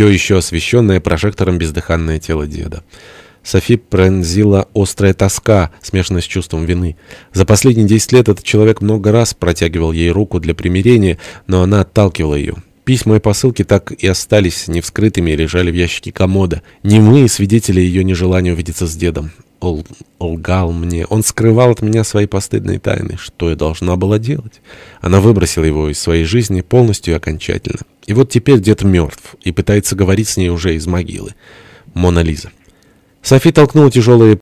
все еще освещенное прожектором бездыханное тело деда. Софи пронзила острая тоска, смешанная с чувством вины. За последние десять лет этот человек много раз протягивал ей руку для примирения, но она отталкивала ее. Письма и посылки так и остались невскрытыми и лежали в ящике комода. Немые свидетели ее нежелания увидеться с дедом. Он лгал мне. Он скрывал от меня свои постыдные тайны. Что я должна была делать? Она выбросила его из своей жизни полностью и окончательно. И вот теперь дед мертв и пытается говорить с ней уже из могилы. Мона Лиза. Софи толкнула тяжелые